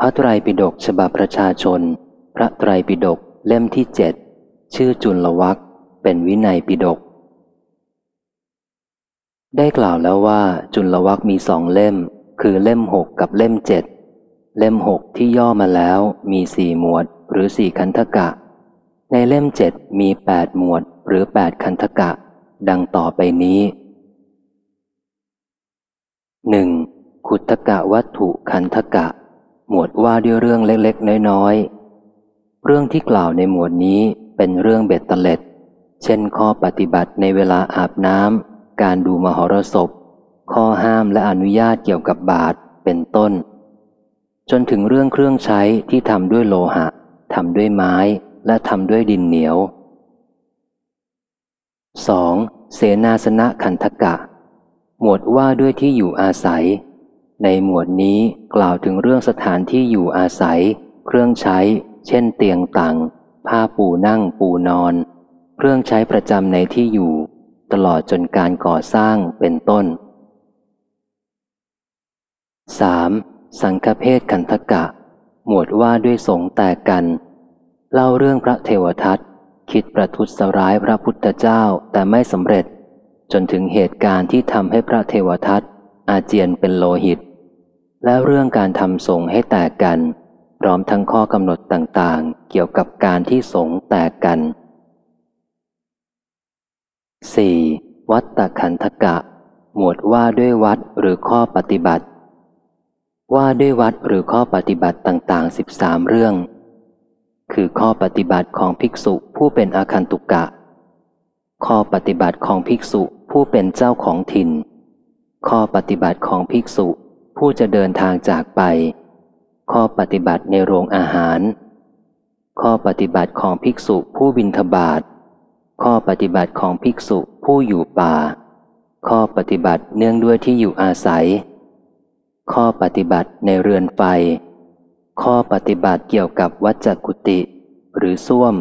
พระไตรปิฎกฉบับประชาชน พระไตรปิฎกเล่มที่เจ็ดชื่อจุลวักเป็นวินัยปิฎกได้กล่าวแล้วว่าจุลวักมีสองเล่ม คือเล่มหกกับเล่มเจ็ดเล่มหกที่ย่อมาแล้วมีสี่หมวดหรือสี่คันธกะ ในเล่มเจ็ดมีแปดหมวดหรือแปดคันธกะ ดังต่อไปนี้หนึ่งขุทกะวัตถุคันธกะ หมวดว่าด้วยเรื่องเล็กๆ น้อยๆ เรื่องที่กล่าวในหมวดนี้เป็นเรื่องเบ็ดเตล็ด เช่นข้อปฏิบัติในเวลาอาบน้ำ การดูมหรสพ ข้อห้ามและอนุญาตเกี่ยวกับบาทเป็นต้น จนถึงเรื่องเครื่องใช้ที่ทำด้วยโลหะทำด้วยไม้และทำด้วยดินเหนียว 2. เสนาสนะคันธกะ หมวดว่าด้วยที่อยู่อาศัย ในหมวดนี้กล่าวถึงเรื่องสถานที่อยู่อาศัย เครื่องใช้ เช่น เตียงตังผ้าปูนั่งปูนอน เครื่องใช้ประจำในที่อยู่ ตลอดจนการก่อสร้างเป็นต้น 3. สังฆเพศคันธกะ หมวดว่าด้วยสงแตกกัน เล่าเรื่องพระเทวทัตคิดประทุษร้ายพระพุทธเจ้าแต่ไม่สำเร็จ จนถึงเหตุการณ์ที่ทำให้พระเทวทัตอาเจียนเป็นโลหิต และเรื่องการทำสงให้แตกกัน พร้อมทั้งข้อกำหนดต่างๆ เกี่ยวกับการที่สงแตกกัน 4. วัตตคันธกะ หมวดว่าด้วยวัดหรือข้อปฏิบัติ ว่าด้วยวัดหรือข้อปฏิบัติต่าง ๆ 13 เรื่อง คือข้อปฏิบัติของภิกษุผู้เป็นอาคันตุกะ ข้อปฏิบัติของภิกษุผู้เป็นเจ้าของถิ่น ข้อปฏิบัติของภิกษุ ผู้จะเดินทางจากไป ข้อปฏิบัติในโรงอาหาร ข้อปฏิบัติของภิกษุผู้บินทบาท ข้อปฏิบัติของภิกษุผู้อยู่ป่า ข้อปฏิบัติเนื่องด้วยที่อยู่อาศัย ข้อปฏิบัติในเรือนไฟ ข้อปฏิบัติเกี่ยวกับวัจจกุติ หรือส้วม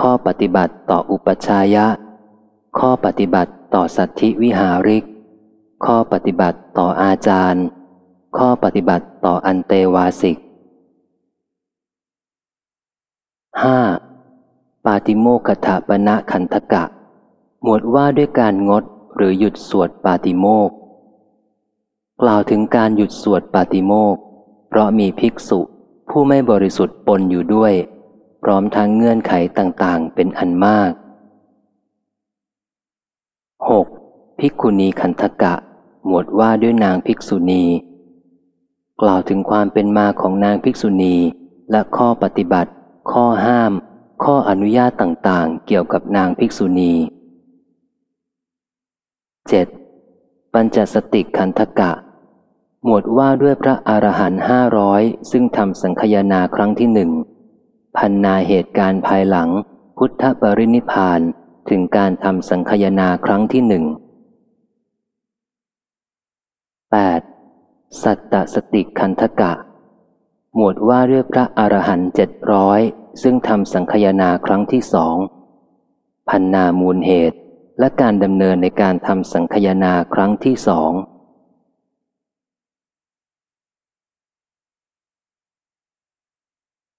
ข้อปฏิบัติต่ออุปชายะ ข้อปฏิบัติต่อสัตธิวิหาริก ข้อปฏิบัติต่ออาจารย์ ข้อปฏิบัติต่ออันเตวาสิก 5. ปาติโมกขถาปณะคันธกะ หมวดว่าด้วยการงดหรือหยุดสวดปาติโมกกล่าวถึงการหยุดสวดปาติโมกเพราะมีภิกษุผู้ไม่บริสุทธิ์ปนอยู่ด้วย พร้อมทั้งเงื่อนไขต่างๆ เป็นอันมาก 6. ภิกขุณีคันธกะ หมวดว่าด้วยนางภิกษุณี กล่าวถึงความเป็นมาของนางภิกษุณี และข้อปฏิบัติ ข้อห้าม ข้ออนุญาตต่างๆ เกี่ยวกับนางภิกษุณี 7. ปัญจสติคันธกะ หมวดว่าด้วยพระอรหันต์ห้าร้อยซึ่งทำสังคยนาครั้งที่หนึ่งพันนาเหตุการณ์ภายหลัง พุทธปรินิพานถึงการทำสังคยนาครั้งที่หนึ่ง 8. สัตตสติคันธกะ หมวดว่าด้วยพระอรหันต์เจ็ดร้อยซึ่งทำสังคยนาครั้งที่สองพันนามูลเหตุ และการดำเนินในการทำสังคยนาครั้งที่สอง